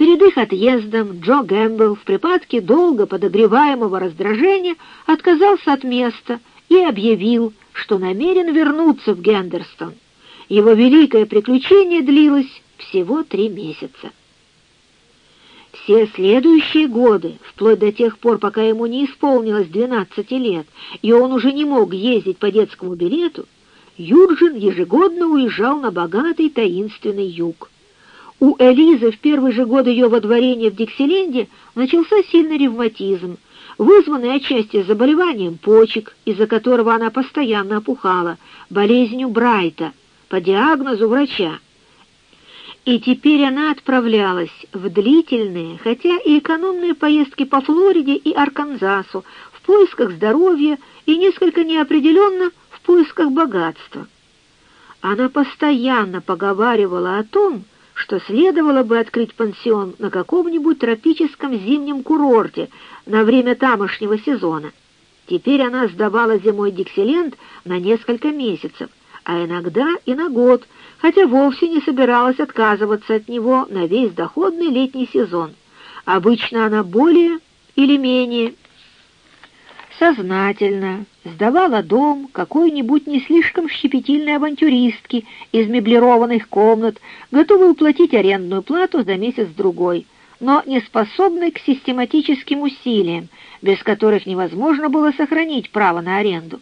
Перед их отъездом Джо Гэмбл в припадке долго подогреваемого раздражения отказался от места и объявил, что намерен вернуться в Гендерстон. Его великое приключение длилось всего три месяца. Все следующие годы, вплоть до тех пор, пока ему не исполнилось 12 лет, и он уже не мог ездить по детскому билету, Юрджин ежегодно уезжал на богатый таинственный юг. У Элизы в первый же год ее водворения в Диксиленде начался сильный ревматизм, вызванный отчасти заболеванием почек, из-за которого она постоянно опухала, болезнью Брайта, по диагнозу врача. И теперь она отправлялась в длительные, хотя и экономные поездки по Флориде и Арканзасу в поисках здоровья и несколько неопределенно в поисках богатства. Она постоянно поговаривала о том, что следовало бы открыть пансион на каком-нибудь тропическом зимнем курорте на время тамошнего сезона. Теперь она сдавала зимой Диксиленд на несколько месяцев, а иногда и на год, хотя вовсе не собиралась отказываться от него на весь доходный летний сезон. Обычно она более или менее сознательно сдавала дом какой-нибудь не слишком щепетильной авантюристки из меблированных комнат, готовой уплатить арендную плату за месяц-другой, но не способной к систематическим усилиям, без которых невозможно было сохранить право на аренду.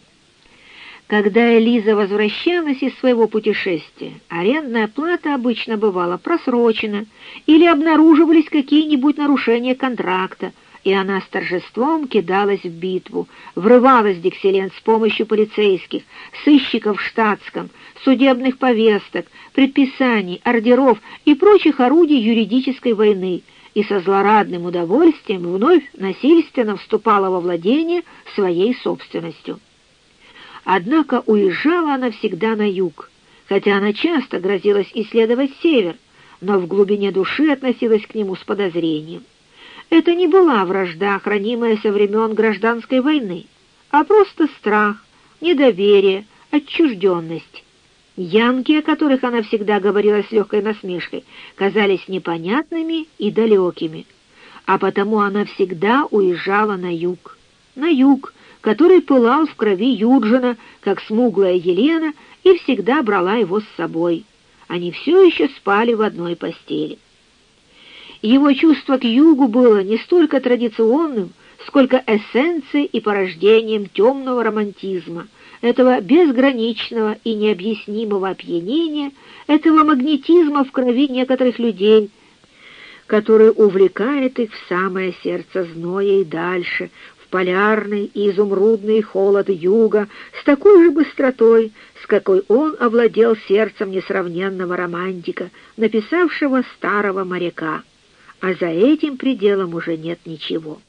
Когда Элиза возвращалась из своего путешествия, арендная плата обычно бывала просрочена или обнаруживались какие-нибудь нарушения контракта, и она с торжеством кидалась в битву, врывалась в Дикселент с помощью полицейских, сыщиков в штатском, судебных повесток, предписаний, ордеров и прочих орудий юридической войны, и со злорадным удовольствием вновь насильственно вступала во владение своей собственностью. Однако уезжала она всегда на юг, хотя она часто грозилась исследовать север, но в глубине души относилась к нему с подозрением. Это не была вражда, хранимая со времен гражданской войны, а просто страх, недоверие, отчужденность. Янки, о которых она всегда говорила с легкой насмешкой, казались непонятными и далекими, а потому она всегда уезжала на юг. На юг, который пылал в крови Юджина, как смуглая Елена, и всегда брала его с собой. Они все еще спали в одной постели. Его чувство к югу было не столько традиционным, сколько эссенцией и порождением темного романтизма, этого безграничного и необъяснимого опьянения, этого магнетизма в крови некоторых людей, который увлекает их в самое сердце зноя и дальше, полярный и изумрудный холод юга с такой же быстротой, с какой он овладел сердцем несравненного романтика, написавшего старого моряка. А за этим пределом уже нет ничего.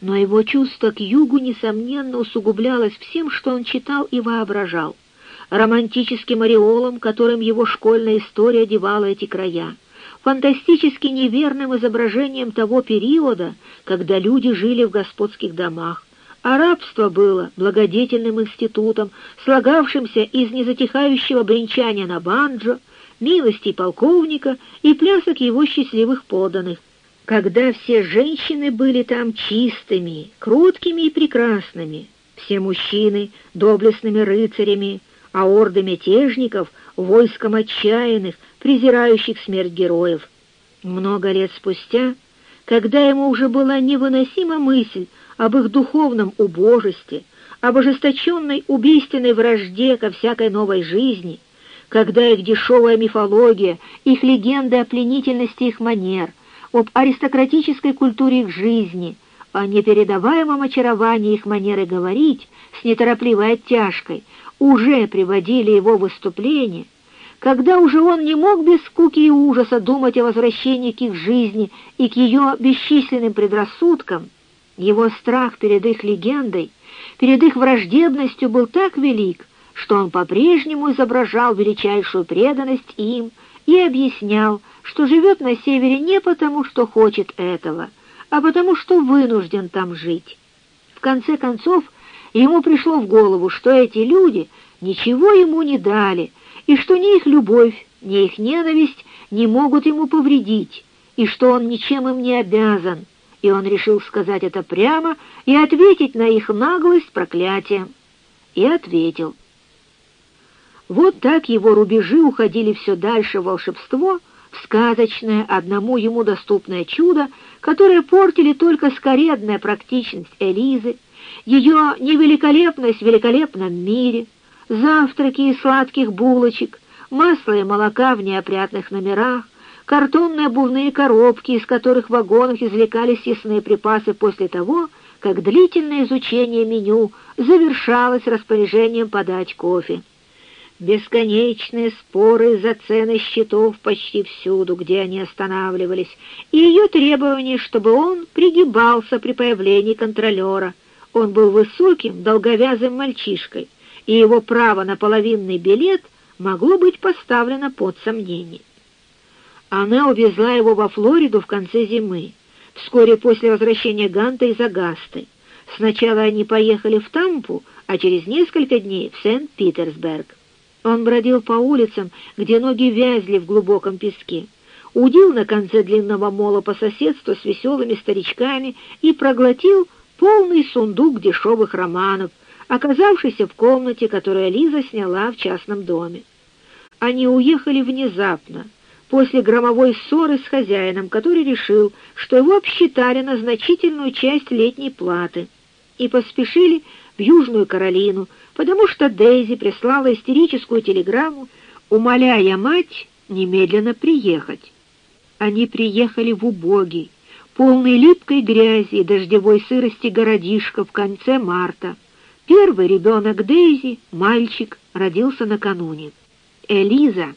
Но его чувство к югу, несомненно, усугублялось всем, что он читал и воображал, романтическим ореолом, которым его школьная история одевала эти края, фантастически неверным изображением того периода, когда люди жили в господских домах, а рабство было благодетельным институтом, слагавшимся из незатихающего бренчания на банджо, милости полковника и плясок его счастливых поданных, когда все женщины были там чистыми, кроткими и прекрасными, все мужчины — доблестными рыцарями, а орды мятежников — войском отчаянных, презирающих смерть героев. Много лет спустя, когда ему уже была невыносима мысль об их духовном убожестве, об ожесточенной убийственной вражде ко всякой новой жизни, когда их дешевая мифология, их легенды о пленительности их манер, об аристократической культуре их жизни, о непередаваемом очаровании их манеры говорить с неторопливой оттяжкой, уже приводили его выступления, когда уже он не мог без скуки и ужаса думать о возвращении к их жизни и к ее бесчисленным предрассудкам, его страх перед их легендой, перед их враждебностью был так велик, что он по-прежнему изображал величайшую преданность им и объяснял, что живет на севере не потому, что хочет этого, а потому, что вынужден там жить. В конце концов, ему пришло в голову, что эти люди ничего ему не дали — и что ни их любовь, ни их ненависть не могут ему повредить, и что он ничем им не обязан, и он решил сказать это прямо и ответить на их наглость проклятием. И ответил. Вот так его рубежи уходили все дальше в волшебство, в сказочное, одному ему доступное чудо, которое портили только скоредная практичность Элизы, ее невеликолепность в великолепном мире, завтраки из сладких булочек, масло и молока в неопрятных номерах, картонные обувные коробки, из которых в вагонах извлекались съестные припасы после того, как длительное изучение меню завершалось распоряжением подать кофе. Бесконечные споры за цены счетов почти всюду, где они останавливались, и ее требование, чтобы он пригибался при появлении контролера. Он был высоким, долговязым мальчишкой, и его право на половинный билет могло быть поставлено под сомнение. Она увезла его во Флориду в конце зимы, вскоре после возвращения Ганта из Агасты. Сначала они поехали в Тампу, а через несколько дней в Сент-Питерсберг. Он бродил по улицам, где ноги вязли в глубоком песке, удил на конце длинного мола по соседству с веселыми старичками и проглотил полный сундук дешевых романов, оказавшийся в комнате, которую Лиза сняла в частном доме. Они уехали внезапно, после громовой ссоры с хозяином, который решил, что его обсчитали на значительную часть летней платы, и поспешили в Южную Каролину, потому что Дейзи прислала истерическую телеграмму, умоляя мать немедленно приехать. Они приехали в убогий, полный липкой грязи и дождевой сырости городишко в конце марта. Первый ребенок Дейзи, мальчик, родился накануне. Элиза,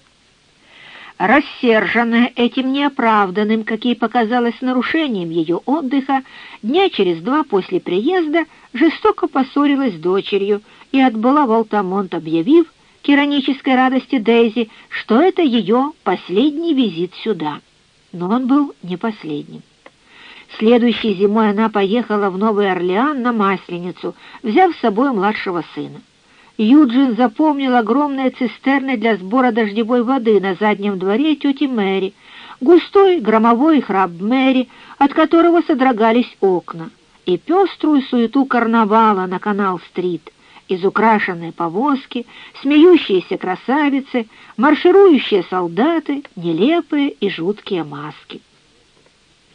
рассерженная этим неоправданным, как ей показалось, нарушением ее отдыха, дня через два после приезда жестоко поссорилась с дочерью и отбыла в Алтамонт, объявив к иронической радости Дейзи, что это ее последний визит сюда. Но он был не последним. Следующей зимой она поехала в Новый Орлеан на Масленицу, взяв с собой младшего сына. Юджин запомнил огромные цистерны для сбора дождевой воды на заднем дворе тети Мэри, густой громовой храп Мэри, от которого содрогались окна, и пеструю суету карнавала на канал-стрит, изукрашенные повозки, смеющиеся красавицы, марширующие солдаты, нелепые и жуткие маски.